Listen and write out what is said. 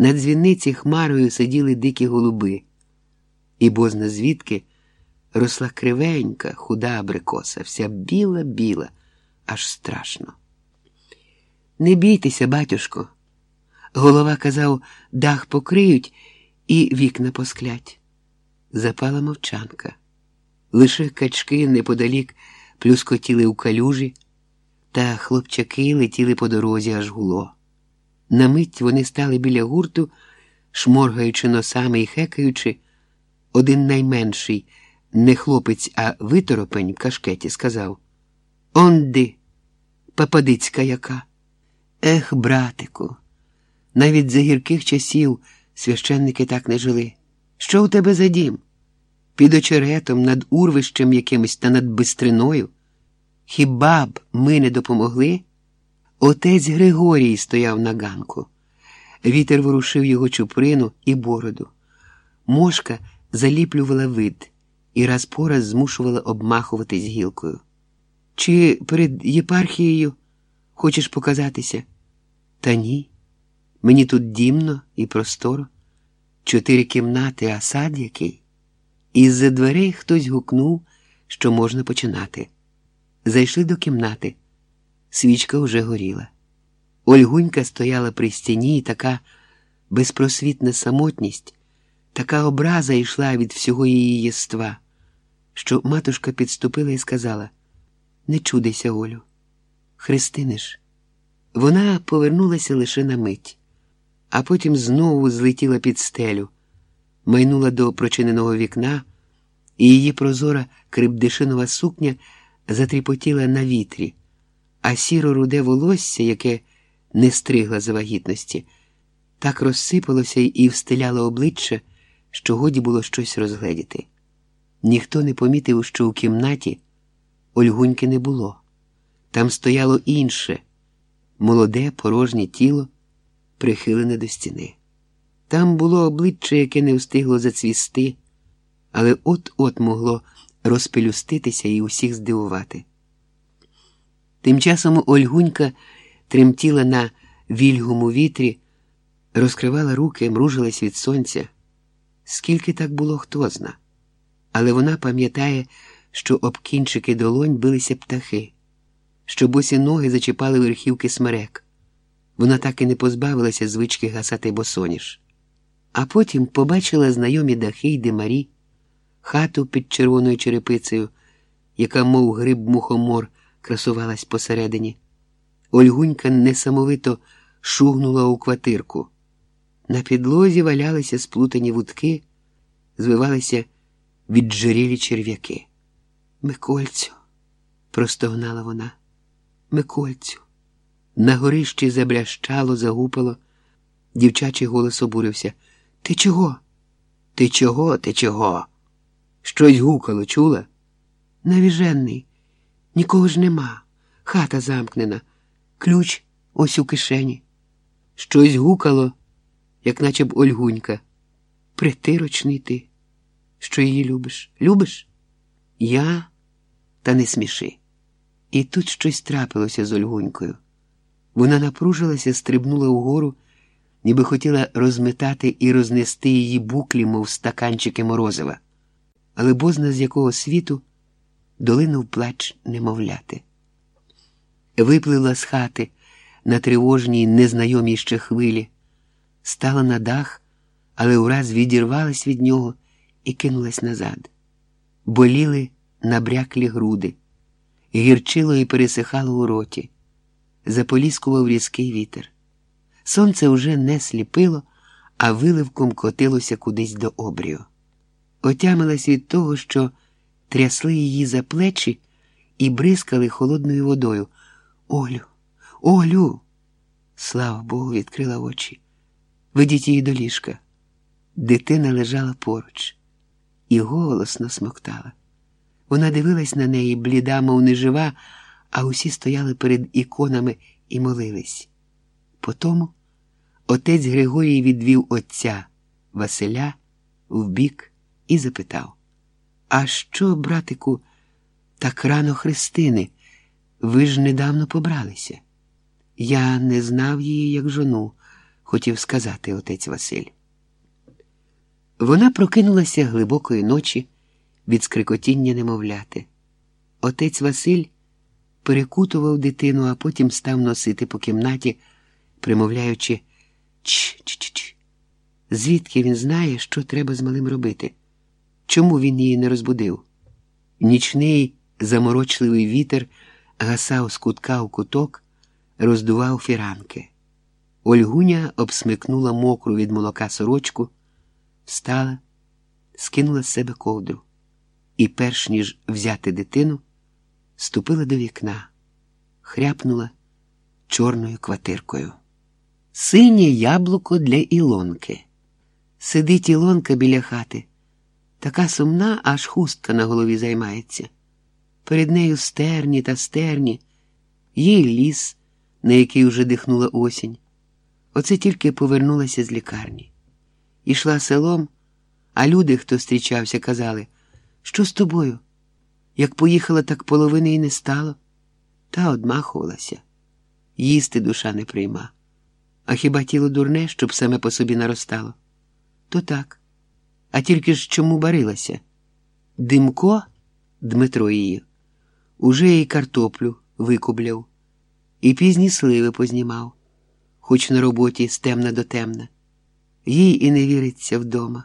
На дзвіниці хмарою сиділи дикі голуби, і бозна звідки росла кривенька, худа абрикоса, вся біла-біла, аж страшно. Не бійтеся, батюшко. Голова казав, дах покриють і вікна посклять. Запала мовчанка. Лише качки неподалік плюскотіли у калюжі, та хлопчаки летіли по дорозі аж гуло. На мить вони стали біля гурту, шморгаючи носами і хекаючи. Один найменший, не хлопець, а виторопень в кашкеті, сказав Онди, пападицька яка. Ех, братику, навіть за гірких часів священники так не жили. Що у тебе за дім? Під очеретом, над урвищем якимось та над бистриною? Хіба б ми не допомогли? Отець Григорій стояв на ганку. Вітер ворушив його чуприну і бороду. Мошка заліплювала вид і раз по раз змушувала обмахуватись гілкою. Чи перед єпархією хочеш показатися? Та ні. Мені тут дімно і просторо, чотири кімнати, а сад який. Із-за дверей хтось гукнув, що можна починати. Зайшли до кімнати. Свічка уже горіла. Ольгунька стояла при стіні, і така безпросвітна самотність, така образа йшла від всього її єства, що матушка підступила і сказала: Не чудися, Олю, хрестиниш. Вона повернулася лише на мить, а потім знову злетіла під стелю, майнула до прочиненого вікна, і її прозора крипдишинова сукня затріпотіла на вітрі, а сіро руде волосся, яке не стригла за вагітності, так розсипалося і встиляло обличчя, що годі було щось розгледіти. Ніхто не помітив, що у кімнаті Ольгуньки не було. Там стояло інше молоде, порожнє тіло, прихилене до стіни. Там було обличчя, яке не встигло зацвісти, але от-от могло розпелюститися і усіх здивувати. Тим часом Ольгунька тремтіла на вільгому вітрі, розкривала руки, мружилась від сонця. Скільки так було, хто зна. Але вона пам'ятає, що об кінчики долонь билися птахи, що босі ноги зачіпали верхівки смерек. Вона так і не позбавилася звички гасати босоніж. А потім побачила знайомі дахи й димарі, хату під червоною черепицею, яка, мов гриб мухомор, красувалась посередині. Ольгунька несамовито шугнула у квартирку. На підлозі валялися сплутані вудки, звивалися віджирілі черв'яки. Микольцю, простогнала вона. Микольцю. На горищі заблящало, загупало. Дівчачий голос обурився. Ти чого? Ти чого, ти чого? Щось гукало, чула? Навіженний. Нікого ж нема. Хата замкнена, ключ ось у кишені. Щось гукало, як наче б Ольгунька. Притирочний ти, що її любиш. Любиш? Я та не сміши. І тут щось трапилося з Ольгунькою. Вона напружилася, стрибнула угору, ніби хотіла розметати і рознести її буклі, мов стаканчики морозива, але бозна з якого світу долинув плач немовляти. Виплила з хати на тривожній, незнайомій ще хвилі, стала на дах, але ураз відірвалась від нього і кинулась назад. Боліли набряклі груди, гірчило і пересихало у роті, заполіскував різкий вітер. Сонце уже не сліпило, а виливком котилося кудись до обрію. Отямилась від того, що трясли її за плечі і бризкали холодною водою. Олю, Олю. Слава Богу, відкрила очі. Ведіть її до ліжка. Дитина лежала поруч і голосно смоктала. Вона дивилась на неї, бліда, мов нежива, а усі стояли перед іконами і молились. Потому отець Григорій відвів отця Василя вбік і запитав: А що, братику, так рано Христини? Ви ж недавно побралися. Я не знав її як жону, хотів сказати отець Василь. Вона прокинулася глибокої ночі від скрикотіння немовляти. Отець Василь перекутував дитину, а потім став носити по кімнаті, примовляючи ч-ч-ч. Звідки він знає, що треба з малим робити? Чому він її не розбудив? Нічний заморочливий вітер гасав з кутка в куток, роздував фіранки. Ольгуня обсмикнула мокру від молока сорочку, встала, скинула з себе ковдру і, перш ніж взяти дитину, ступила до вікна, хряпнула чорною квартиркою. Синє яблуко для Ілонки. Сидить Ілонка біля хати, така сумна, аж хустка на голові займається. Перед нею стерні та стерні, їй ліс, на який уже дихнула осінь. Оце тільки повернулася з лікарні. Ішла селом, а люди, хто зустрічався, казали, що з тобою? Як поїхала, так половини й не стало, та одмахувалася. Їсти душа не прийма. А хіба тіло дурне, щоб саме по собі наростало? То так. А тільки ж чому барилася? Димко, Дмитро її, уже їй картоплю викубляв, і пізні сливи познімав, хоч на роботі з темна до темна. Їй і не віриться вдома.